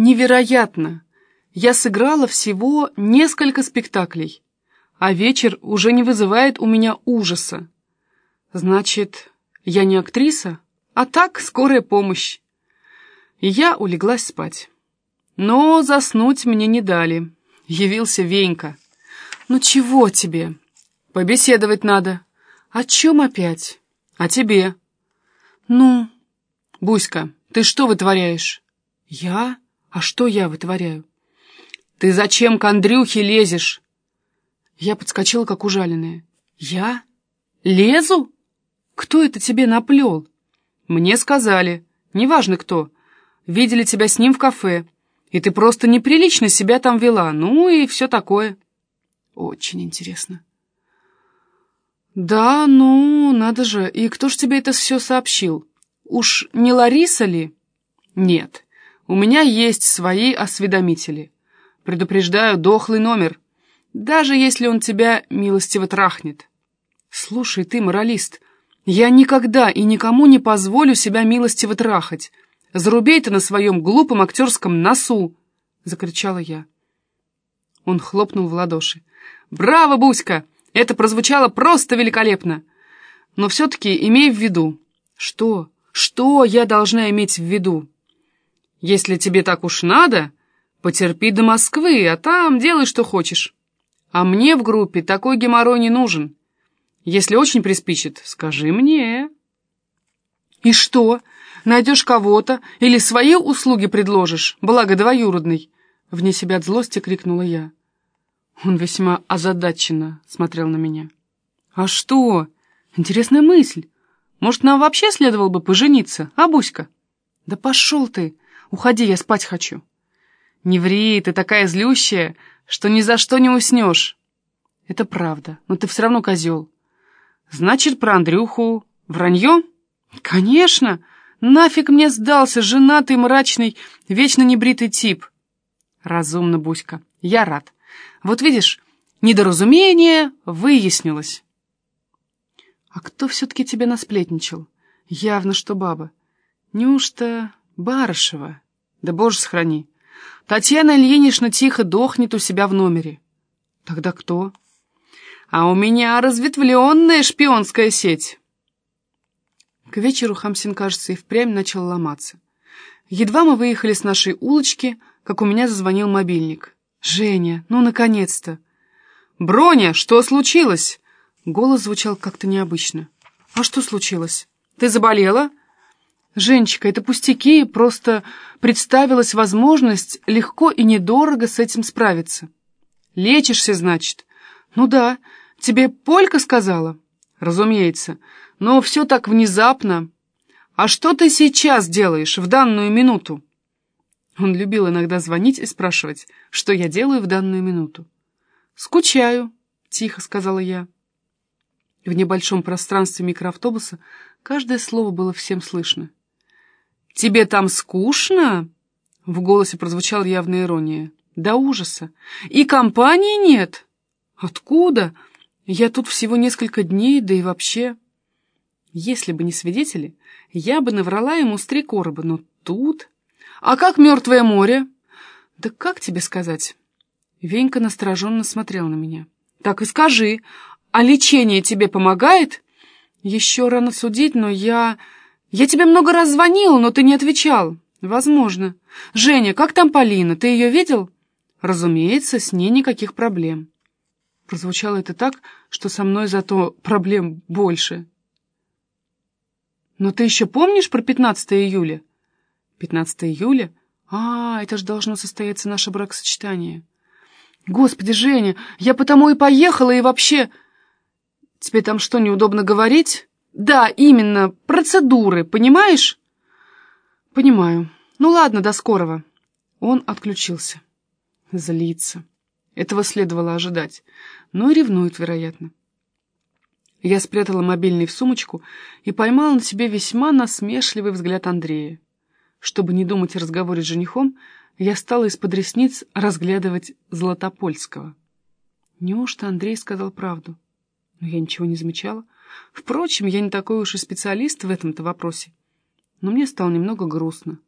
Невероятно! Я сыграла всего несколько спектаклей, а вечер уже не вызывает у меня ужаса. Значит, я не актриса, а так скорая помощь. И я улеглась спать. Но заснуть мне не дали. Явился Венька. «Ну чего тебе?» «Побеседовать надо». «О чем опять?» «О тебе». «Ну?» «Буська, ты что вытворяешь?» «Я? А что я вытворяю?» «Ты зачем к Андрюхе лезешь?» Я подскочила, как ужаленная. «Я? Лезу? Кто это тебе наплел?» «Мне сказали. Неважно кто. Видели тебя с ним в кафе. И ты просто неприлично себя там вела. Ну и все такое». «Очень интересно». «Да, ну, надо же. И кто ж тебе это все сообщил? Уж не Лариса ли?» «Нет. У меня есть свои осведомители. Предупреждаю, дохлый номер. Даже если он тебя милостиво трахнет». «Слушай, ты моралист, я никогда и никому не позволю себя милостиво трахать. Зарубей ты на своем глупом актерском носу!» — закричала я. Он хлопнул в ладоши. «Браво, Буська! Это прозвучало просто великолепно! Но все-таки имей в виду...» «Что? Что я должна иметь в виду?» «Если тебе так уж надо, потерпи до Москвы, а там делай, что хочешь. А мне в группе такой геморрой не нужен. Если очень приспичит, скажи мне». «И что? Найдешь кого-то или свои услуги предложишь, благо двоюродный?» Вне себя от злости крикнула я. Он весьма озадаченно смотрел на меня. «А что? Интересная мысль. Может, нам вообще следовало бы пожениться, а, Буська?» «Да пошел ты! Уходи, я спать хочу!» «Не ври, ты такая злющая, что ни за что не уснешь!» «Это правда, но ты все равно козел!» «Значит, про Андрюху вранье?» «Конечно! Нафиг мне сдался женатый, мрачный, вечно небритый тип!» «Разумно, Буська, я рад!» Вот видишь, недоразумение выяснилось. А кто все-таки тебе насплетничал? Явно, что баба. Неужто Барышева? Да боже сохрани. Татьяна Ильинична тихо дохнет у себя в номере. Тогда кто? А у меня разветвленная шпионская сеть. К вечеру Хамсин, кажется, и впрямь начал ломаться. Едва мы выехали с нашей улочки, как у меня зазвонил мобильник. «Женя, ну, наконец-то!» «Броня, что случилось?» Голос звучал как-то необычно. «А что случилось? Ты заболела?» «Женечка, это пустяки, просто представилась возможность легко и недорого с этим справиться». «Лечишься, значит?» «Ну да. Тебе Полька сказала?» «Разумеется. Но все так внезапно. А что ты сейчас делаешь в данную минуту?» Он любил иногда звонить и спрашивать, что я делаю в данную минуту. «Скучаю», — тихо сказала я. В небольшом пространстве микроавтобуса каждое слово было всем слышно. «Тебе там скучно?» В голосе прозвучала явная ирония. «До ужаса. И компании нет?» «Откуда? Я тут всего несколько дней, да и вообще...» Если бы не свидетели, я бы наврала ему с три короба, но тут... «А как Мертвое море?» «Да как тебе сказать?» Венька настороженно смотрел на меня. «Так и скажи, а лечение тебе помогает?» «Еще рано судить, но я... Я тебе много раз звонил, но ты не отвечал». «Возможно. Женя, как там Полина? Ты ее видел?» «Разумеется, с ней никаких проблем». Прозвучало это так, что со мной зато проблем больше. «Но ты еще помнишь про 15 июля?» 15 июля? А, это же должно состояться наше бракосочетание. Господи, Женя, я потому и поехала, и вообще... Тебе там что, неудобно говорить? Да, именно, процедуры, понимаешь? Понимаю. Ну ладно, до скорого. Он отключился. Злится. Этого следовало ожидать. Но и ревнует, вероятно. Я спрятала мобильный в сумочку и поймала на себе весьма насмешливый взгляд Андрея. Чтобы не думать о разговоре с женихом, я стала из-под ресниц разглядывать Златопольского. Неужто Андрей сказал правду? Но я ничего не замечала. Впрочем, я не такой уж и специалист в этом-то вопросе. Но мне стало немного грустно.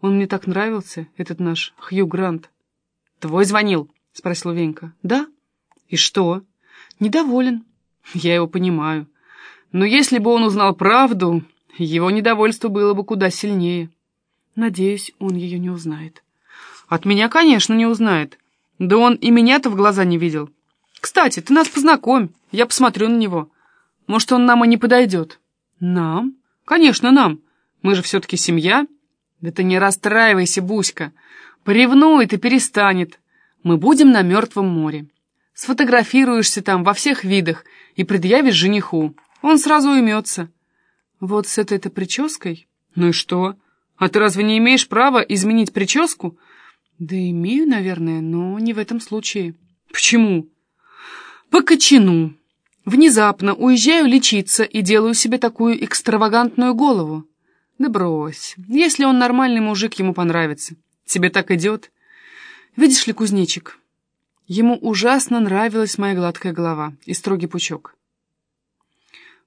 Он мне так нравился, этот наш Хью Грант. «Твой звонил?» — спросил Венька. «Да». «И что?» «Недоволен». «Я его понимаю. Но если бы он узнал правду, его недовольство было бы куда сильнее». «Надеюсь, он ее не узнает». «От меня, конечно, не узнает. Да он и меня-то в глаза не видел. Кстати, ты нас познакомь, я посмотрю на него. Может, он нам и не подойдет». «Нам?» «Конечно, нам. Мы же все-таки семья». «Да ты не расстраивайся, Буська. Поревнует и перестанет. Мы будем на Мертвом море. Сфотографируешься там во всех видах и предъявишь жениху. Он сразу уймется». «Вот с этой-то прической?» «Ну и что? А ты разве не имеешь права изменить прическу?» «Да имею, наверное, но не в этом случае». «Почему?» «По кочану. Внезапно уезжаю лечиться и делаю себе такую экстравагантную голову. Да брось, если он нормальный мужик, ему понравится. Тебе так идет. Видишь ли, кузнечик, ему ужасно нравилась моя гладкая голова и строгий пучок.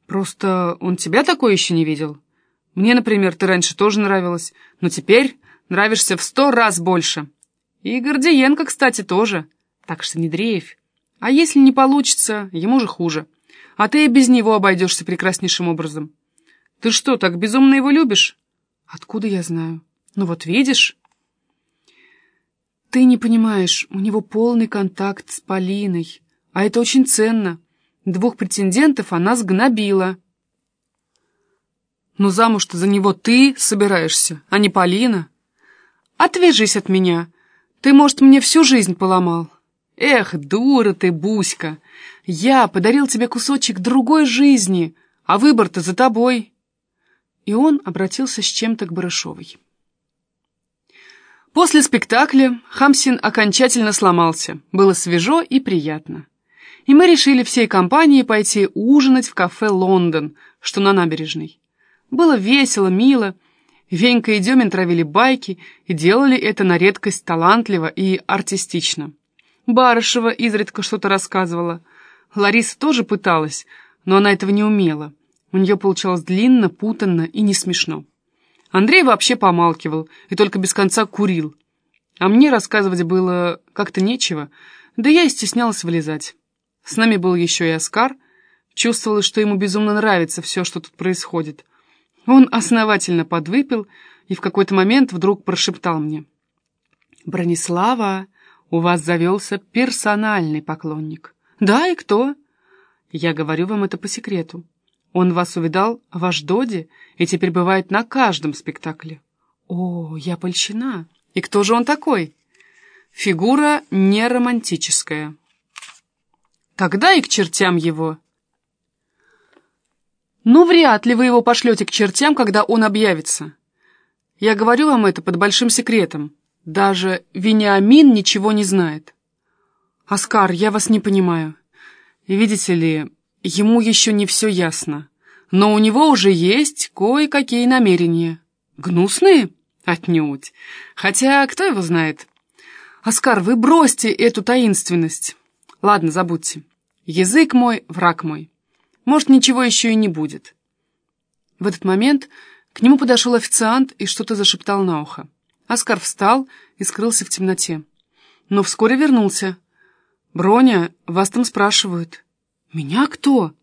Просто он тебя такой еще не видел. Мне, например, ты раньше тоже нравилась, но теперь нравишься в сто раз больше. И Гордиенко, кстати, тоже. Так что не дрейфь. А если не получится, ему же хуже. А ты и без него обойдешься прекраснейшим образом. Ты что, так безумно его любишь? Откуда я знаю? Ну вот видишь? Ты не понимаешь, у него полный контакт с Полиной. А это очень ценно. Двух претендентов она сгнобила. Но замуж-то за него ты собираешься, а не Полина. Отвяжись от меня. Ты, может, мне всю жизнь поломал. Эх, дура ты, Буська. Я подарил тебе кусочек другой жизни, а выбор-то за тобой. И он обратился с чем-то к Барышовой. После спектакля Хамсин окончательно сломался. Было свежо и приятно. И мы решили всей компанией пойти ужинать в кафе «Лондон», что на набережной. Было весело, мило, Венька и Демин травили байки и делали это на редкость талантливо и артистично. Барышева изредка что-то рассказывала. Лариса тоже пыталась, но она этого не умела. У нее получалось длинно, путанно и не смешно. Андрей вообще помалкивал и только без конца курил. А мне рассказывать было как-то нечего, да я и стеснялась вылезать. С нами был еще и Оскар. Чувствовалось, что ему безумно нравится все, что тут происходит. Он основательно подвыпил и в какой-то момент вдруг прошептал мне. «Бронислава, у вас завелся персональный поклонник». «Да, и кто?» «Я говорю вам это по секрету. Он вас увидал в Аждоде и теперь бывает на каждом спектакле». «О, я польщена. И кто же он такой?» «Фигура не романтическая». «Тогда и к чертям его». Ну, вряд ли вы его пошлете к чертям, когда он объявится. Я говорю вам это под большим секретом. Даже Вениамин ничего не знает. Оскар, я вас не понимаю. Видите ли, ему еще не все ясно. Но у него уже есть кое-какие намерения. Гнусные? Отнюдь. Хотя, кто его знает? Оскар, вы бросьте эту таинственность. Ладно, забудьте. Язык мой, враг мой. Может, ничего еще и не будет. В этот момент к нему подошел официант и что-то зашептал на ухо. Оскар встал и скрылся в темноте. Но вскоре вернулся. «Броня, вас там спрашивают». «Меня кто?»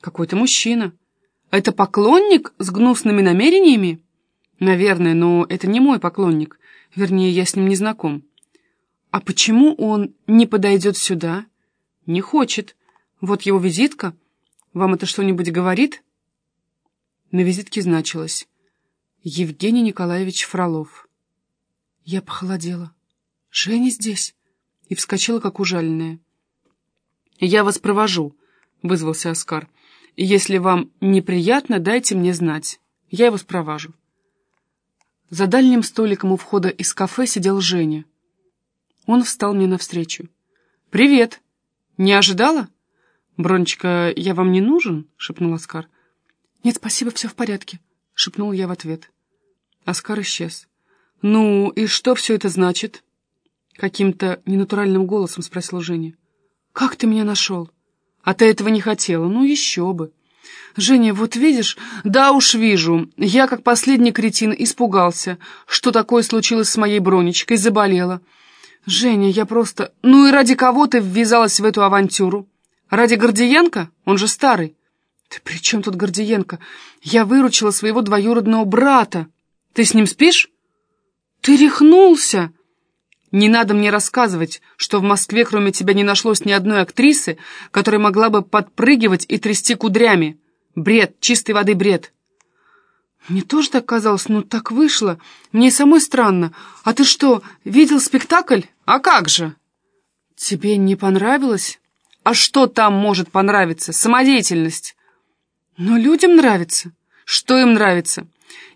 «Какой-то мужчина». «Это поклонник с гнусными намерениями?» «Наверное, но это не мой поклонник. Вернее, я с ним не знаком». «А почему он не подойдет сюда?» «Не хочет. Вот его визитка». Вам это что-нибудь говорит?» На визитке значилось «Евгений Николаевич Фролов». Я похолодела. «Женя здесь?» И вскочила, как ужаленная. «Я вас провожу», — вызвался Оскар. «И если вам неприятно, дайте мне знать. Я его спроважу». За дальним столиком у входа из кафе сидел Женя. Он встал мне навстречу. «Привет! Не ожидала?» «Бронечка, я вам не нужен?» — шепнул Оскар. «Нет, спасибо, все в порядке», — шепнул я в ответ. Оскар исчез. «Ну, и что все это значит?» Каким-то ненатуральным голосом спросила Женя. «Как ты меня нашел?» «А ты этого не хотела? Ну, еще бы!» «Женя, вот видишь?» «Да уж вижу. Я, как последний кретин, испугался, что такое случилось с моей бронечкой, заболела. Женя, я просто... Ну и ради кого ты ввязалась в эту авантюру? Ради Гордиенко? Он же старый». «Ты при чем тут Гордиенко? Я выручила своего двоюродного брата. Ты с ним спишь?» «Ты рехнулся!» «Не надо мне рассказывать, что в Москве кроме тебя не нашлось ни одной актрисы, которая могла бы подпрыгивать и трясти кудрями. Бред, чистой воды бред!» «Мне тоже так казалось, но так вышло. Мне самой странно. А ты что, видел спектакль? А как же?» «Тебе не понравилось?» «А что там может понравиться? Самодеятельность!» «Но людям нравится». «Что им нравится?»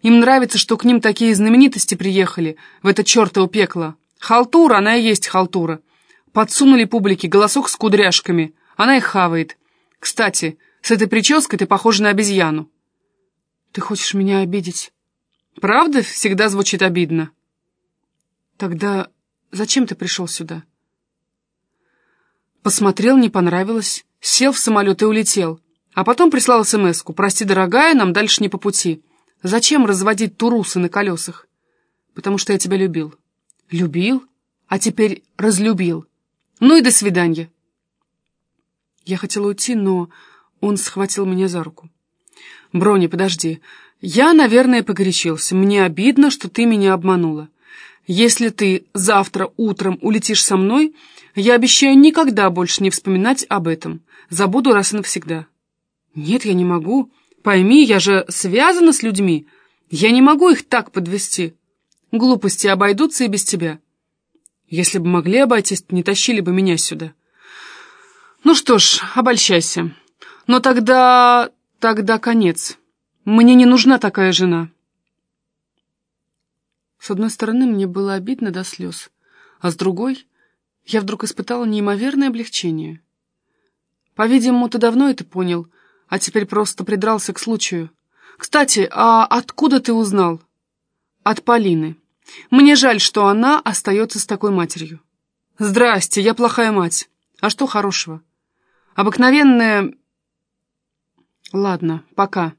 «Им нравится, что к ним такие знаменитости приехали в это чертово пекло. Халтура, она и есть халтура. Подсунули публике голосок с кудряшками. Она их хавает. Кстати, с этой прической ты похожа на обезьяну». «Ты хочешь меня обидеть?» «Правда всегда звучит обидно?» «Тогда зачем ты пришел сюда?» Посмотрел, не понравилось, сел в самолет и улетел. А потом прислал смс -ку. «Прости, дорогая, нам дальше не по пути. Зачем разводить турусы на колесах?» «Потому что я тебя любил». «Любил? А теперь разлюбил. Ну и до свидания». Я хотела уйти, но он схватил меня за руку. «Броня, подожди. Я, наверное, погорячился. Мне обидно, что ты меня обманула. Если ты завтра утром улетишь со мной, я обещаю никогда больше не вспоминать об этом. Забуду раз и навсегда». «Нет, я не могу. Пойми, я же связана с людьми. Я не могу их так подвести. Глупости обойдутся и без тебя. Если бы могли обойтись, не тащили бы меня сюда». «Ну что ж, обольщайся. Но тогда... тогда конец. Мне не нужна такая жена». С одной стороны, мне было обидно до слез, а с другой, я вдруг испытала неимоверное облегчение. По-видимому, ты давно это понял — а теперь просто придрался к случаю. Кстати, а откуда ты узнал? От Полины. Мне жаль, что она остается с такой матерью. Здрасте, я плохая мать. А что хорошего? Обыкновенная... Ладно, пока.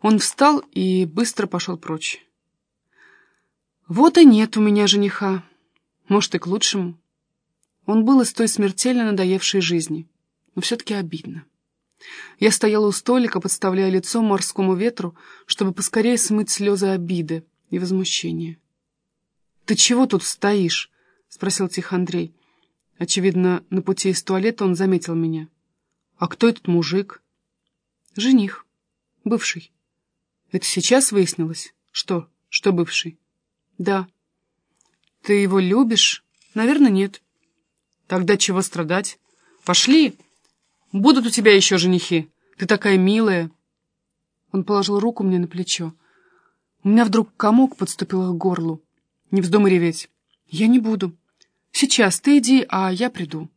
Он встал и быстро пошел прочь. Вот и нет у меня жениха. Может, и к лучшему. Он был из той смертельно надоевшей жизни. Но все-таки обидно. Я стояла у столика, подставляя лицо морскому ветру, чтобы поскорее смыть слезы обиды и возмущения. «Ты чего тут стоишь?» — спросил тихо Андрей. Очевидно, на пути из туалета он заметил меня. «А кто этот мужик?» «Жених. Бывший». «Это сейчас выяснилось?» «Что? Что бывший?» «Да». «Ты его любишь?» «Наверное, нет». «Тогда чего страдать?» «Пошли!» Будут у тебя еще женихи. Ты такая милая. Он положил руку мне на плечо. У меня вдруг комок подступил к горлу. Не вздумай реветь. Я не буду. Сейчас ты иди, а я приду.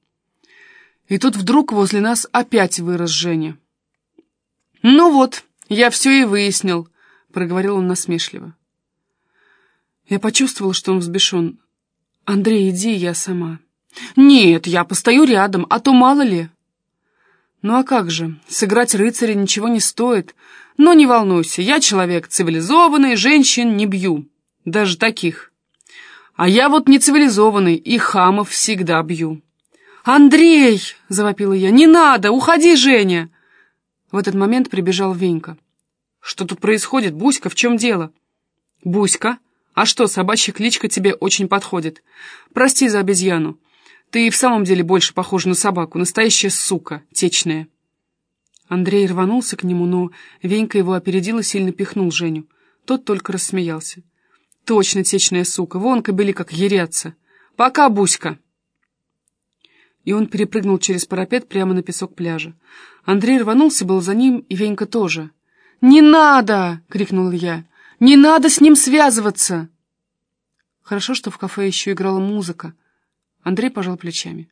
И тут вдруг возле нас опять вырос Женя. «Ну вот, я все и выяснил», — проговорил он насмешливо. Я почувствовал, что он взбешен. «Андрей, иди, я сама». «Нет, я постою рядом, а то мало ли». Ну а как же, сыграть рыцаря ничего не стоит. Но не волнуйся, я человек цивилизованный, женщин не бью. Даже таких. А я вот не цивилизованный, и хамов всегда бью. «Андрей!» — завопила я. «Не надо! Уходи, Женя!» В этот момент прибежал Венька. «Что тут происходит, Буська? В чем дело?» «Буська? А что, собачья кличка тебе очень подходит? Прости за обезьяну. Ты и в самом деле больше похожа на собаку, настоящая сука, течная. Андрей рванулся к нему, но Венька его опередил и сильно пихнул Женю. Тот только рассмеялся. Точно течная сука, вон кобели как ерятся. Пока, Буська! И он перепрыгнул через парапет прямо на песок пляжа. Андрей рванулся был за ним, и Венька тоже. «Не надо!» — крикнул я. «Не надо с ним связываться!» Хорошо, что в кафе еще играла музыка, Андрей пожал плечами.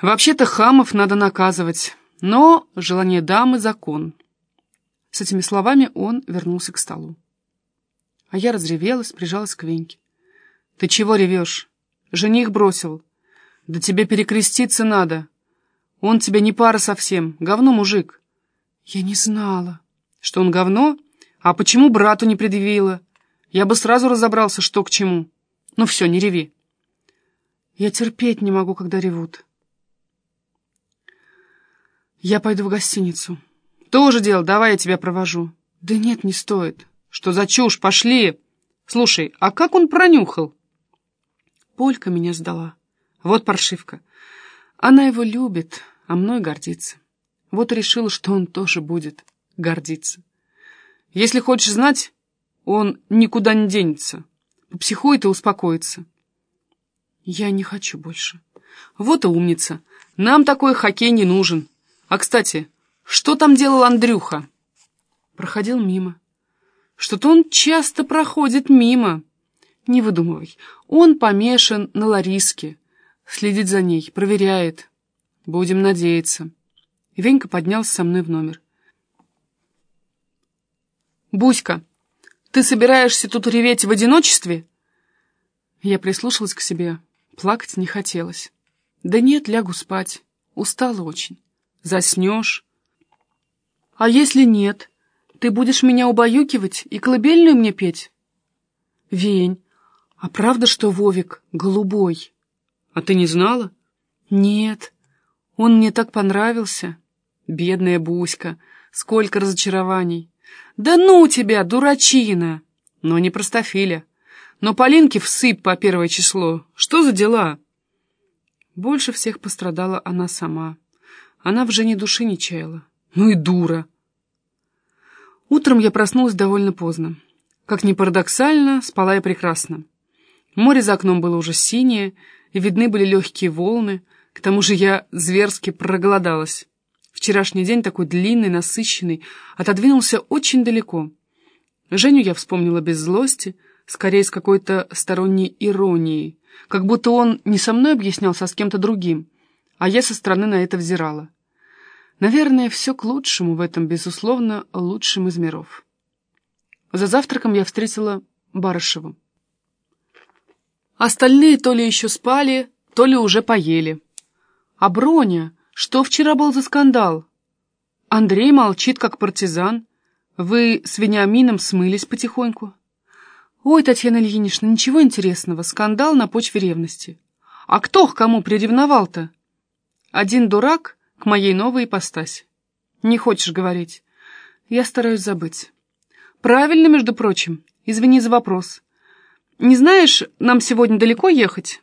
«Вообще-то хамов надо наказывать, но желание дамы — закон». С этими словами он вернулся к столу. А я разревелась, прижалась к Веньке. «Ты чего ревешь? Жених бросил. Да тебе перекреститься надо. Он тебе не пара совсем, говно мужик. Я не знала. Что он говно? А почему брату не предъявила? Я бы сразу разобрался, что к чему. Ну все, не реви. Я терпеть не могу, когда ревут. Я пойду в гостиницу. Тоже дело, давай я тебя провожу. Да нет, не стоит. Что за чушь, пошли. Слушай, а как он пронюхал? Полька меня сдала. Вот паршивка. Она его любит, а мной гордится. Вот решила, что он тоже будет гордиться. Если хочешь знать, он никуда не денется. Попсихует и успокоится. Я не хочу больше. Вот и умница. Нам такой хоккей не нужен. А, кстати, что там делал Андрюха? Проходил мимо. Что-то он часто проходит мимо. Не выдумывай. Он помешан на Лариске. Следит за ней, проверяет. Будем надеяться. Венька поднялся со мной в номер. «Буська, ты собираешься тут реветь в одиночестве?» Я прислушалась к себе. Плакать не хотелось. «Да нет, лягу спать. Устала очень. Заснешь». «А если нет, ты будешь меня убаюкивать и колыбельную мне петь?» «Вень, а правда, что Вовик голубой?» «А ты не знала?» «Нет, он мне так понравился». Бедная Буська, сколько разочарований. Да ну тебя, дурачина! Но не простофиля. Но Полинке всыпь по первое число. Что за дела? Больше всех пострадала она сама. Она в Жене души не чаяла. Ну и дура. Утром я проснулась довольно поздно. Как ни парадоксально, спала я прекрасно. Море за окном было уже синее, и видны были легкие волны. К тому же я зверски проголодалась. Вчерашний день, такой длинный, насыщенный, отодвинулся очень далеко. Женю я вспомнила без злости, скорее с какой-то сторонней иронией, как будто он не со мной объяснялся, а с кем-то другим, а я со стороны на это взирала. Наверное, все к лучшему в этом, безусловно, лучшем из миров. За завтраком я встретила Барышеву. Остальные то ли еще спали, то ли уже поели. А Броня что вчера был за скандал? Андрей молчит, как партизан. Вы с Вениамином смылись потихоньку. Ой, Татьяна Ильинична, ничего интересного. Скандал на почве ревности. А кто к кому приревновал-то? Один дурак к моей новой ипостаси. Не хочешь говорить? Я стараюсь забыть. Правильно, между прочим. Извини за вопрос. Не знаешь, нам сегодня далеко ехать?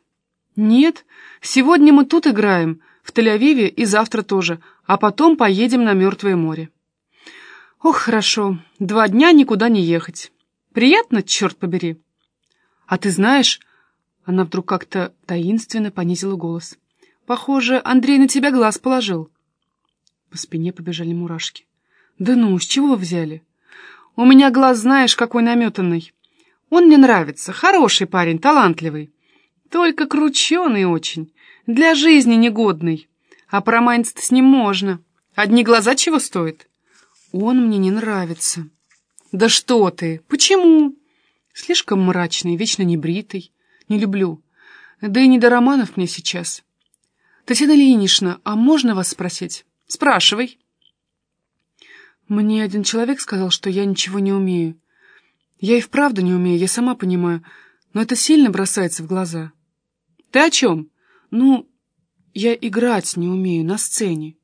Нет, сегодня мы тут играем — в Тель-Авиве и завтра тоже, а потом поедем на Мертвое море. Ох, хорошо, два дня никуда не ехать. Приятно, черт побери. А ты знаешь... Она вдруг как-то таинственно понизила голос. Похоже, Андрей на тебя глаз положил. По спине побежали мурашки. Да ну, с чего вы взяли? У меня глаз, знаешь, какой наметанный. Он мне нравится, хороший парень, талантливый. Только крученый очень. Для жизни негодный. А проманиться с ним можно. Одни глаза чего стоят? Он мне не нравится. Да что ты? Почему? Слишком мрачный, вечно небритый. Не люблю. Да и не до романов мне сейчас. Татьяна Ильинична, а можно вас спросить? Спрашивай. Мне один человек сказал, что я ничего не умею. Я и вправду не умею, я сама понимаю, но это сильно бросается в глаза. Ты о чем? «Ну, я играть не умею на сцене».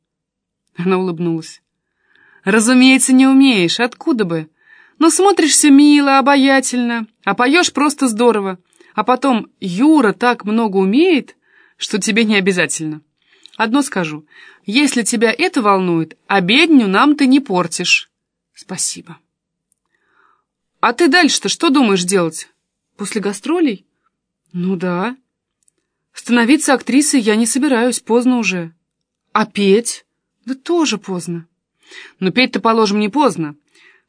Она улыбнулась. «Разумеется, не умеешь. Откуда бы? Но смотришься мило, обаятельно, а поешь просто здорово. А потом Юра так много умеет, что тебе не обязательно. Одно скажу, если тебя это волнует, обедню нам ты не портишь». «Спасибо». «А ты дальше-то что думаешь делать? После гастролей?» «Ну да». Становиться актрисой я не собираюсь, поздно уже. А петь? Да тоже поздно. Но петь-то, положим, не поздно.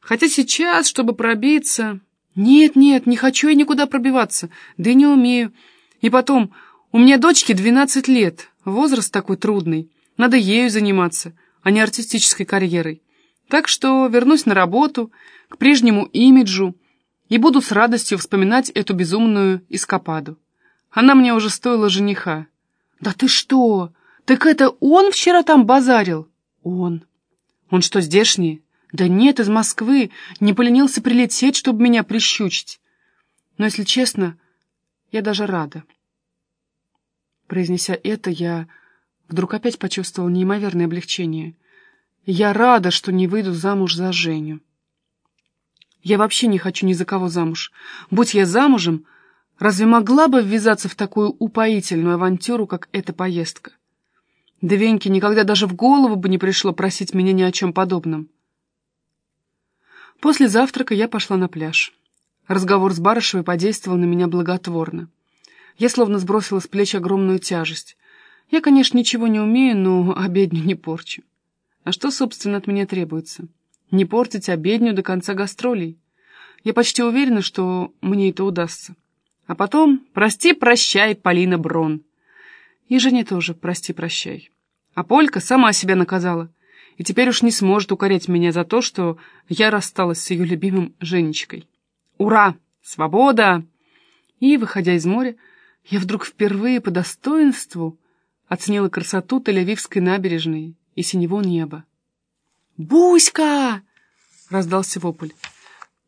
Хотя сейчас, чтобы пробиться... Нет, нет, не хочу я никуда пробиваться, да и не умею. И потом, у меня дочке 12 лет, возраст такой трудный. Надо ею заниматься, а не артистической карьерой. Так что вернусь на работу, к прежнему имиджу, и буду с радостью вспоминать эту безумную эскападу. Она мне уже стоила жениха. Да ты что? Так это он вчера там базарил? Он. Он что, здешний? Да нет, из Москвы. Не поленился прилететь, чтобы меня прищучить. Но, если честно, я даже рада. Произнеся это, я вдруг опять почувствовал неимоверное облегчение. Я рада, что не выйду замуж за Женю. Я вообще не хочу ни за кого замуж. Будь я замужем, разве могла бы ввязаться в такую упоительную авантюру, как эта поездка? Да Веньке никогда даже в голову бы не пришло просить меня ни о чем подобном. После завтрака я пошла на пляж. Разговор с Барышевой подействовал на меня благотворно. Я словно сбросила с плеч огромную тяжесть. Я, конечно, ничего не умею, но обедню не порчу. А что, собственно, от меня требуется? Не портить обедню до конца гастролей. Я почти уверена, что мне это удастся. А потом «Прости-прощай, Полина Брон». И Жене тоже «Прости-прощай». А Полька сама себя наказала. И теперь уж не сможет укорять меня за то, что я рассталась с ее любимым Женечкой. Ура! Свобода! И, выходя из моря, я вдруг впервые по достоинству оценила красоту Тель-Авивской набережной и синего неба. «Буська!» — раздался вопль.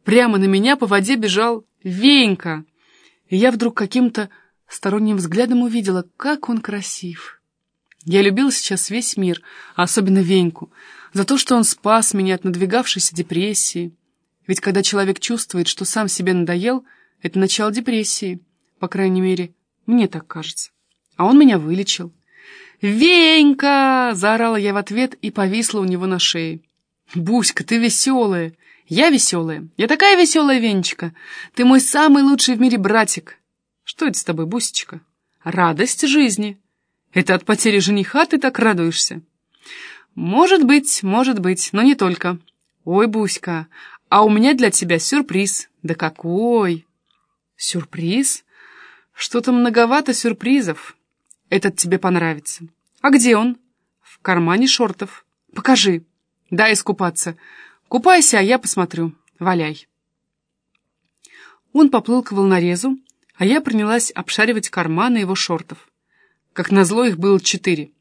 Прямо на меня по воде бежал Венька, и я вдруг каким-то сторонним взглядом увидела, как он красив. Я любила сейчас весь мир, а особенно Веньку, за то, что он спас меня от надвигавшейся депрессии. Ведь когда человек чувствует, что сам себе надоел, это начало депрессии, по крайней мере, мне так кажется. А он меня вылечил. «Венька!» — заорала я в ответ и повисла у него на шее. «Буська, ты веселая!» «Я веселая! Я такая веселая, Венечка! Ты мой самый лучший в мире братик!» «Что это с тобой, Бусечка?» «Радость жизни!» «Это от потери жениха ты так радуешься?» «Может быть, может быть, но не только!» «Ой, Буська, а у меня для тебя сюрприз!» «Да какой!» «Сюрприз?» «Что-то многовато сюрпризов!» Этот тебе понравится. А где он? В кармане шортов. Покажи. Дай искупаться. Купайся, а я посмотрю. Валяй. Он поплыл к волнорезу, а я принялась обшаривать карманы его шортов. Как назло, их было четыре.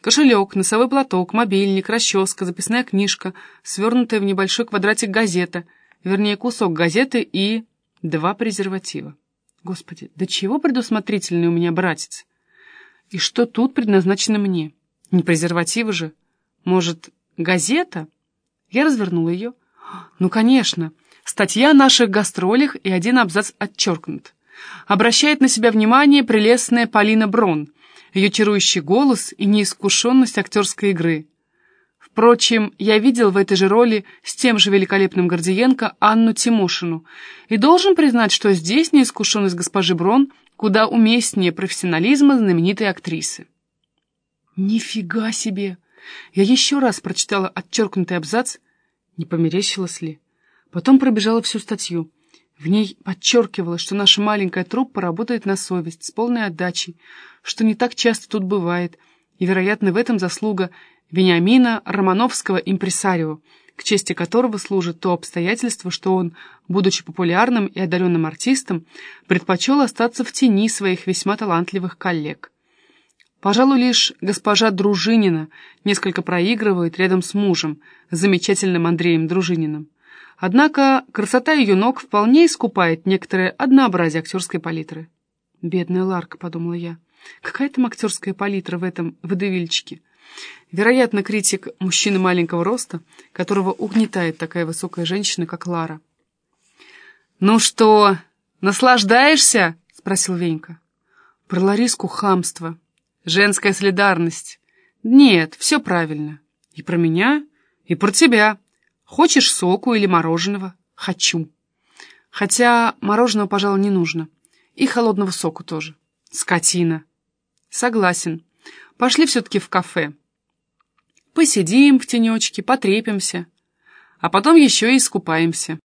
Кошелек, носовой платок, мобильник, расческа, записная книжка, свернутая в небольшой квадратик газета, вернее, кусок газеты и два презерватива. Господи, до чего предусмотрительный у меня братец? И что тут предназначено мне? Не презервативы же. Может, газета? Я развернула ее. Ну, конечно. Статья о наших гастролях и один абзац отчеркнут. Обращает на себя внимание прелестная Полина Брон, ее чарующий голос и неискушенность актерской игры. Впрочем, я видел в этой же роли с тем же великолепным Гордиенко Анну Тимошину и должен признать, что здесь неискушенность госпожи Брон куда уместнее профессионализма знаменитой актрисы. Нифига себе! Я еще раз прочитала отчеркнутый абзац, не померещилась ли. Потом пробежала всю статью. В ней подчеркивалось, что наша маленькая труппа работает на совесть, с полной отдачей, что не так часто тут бывает, и, вероятно, в этом заслуга Вениамина Романовского импресарио, к чести которого служит то обстоятельство, что он, будучи популярным и одаренным артистом, предпочел остаться в тени своих весьма талантливых коллег. Пожалуй, лишь госпожа Дружинина несколько проигрывает рядом с мужем, замечательным Андреем Дружининым. Однако красота ее ног вполне искупает некоторое однообразие актерской палитры. «Бедная Ларка», — подумала я, — «какая там актерская палитра в этом водевильчике?» Вероятно, критик мужчины маленького роста, которого угнетает такая высокая женщина, как Лара. «Ну что, наслаждаешься?» — спросил Венька. «Про Лариску хамство. Женская солидарность. Нет, все правильно. И про меня, и про тебя. Хочешь соку или мороженого? Хочу. Хотя мороженого, пожалуй, не нужно. И холодного соку тоже. Скотина. Согласен. Пошли все-таки в кафе. Посидим в тенечке, потрепимся, а потом еще и искупаемся.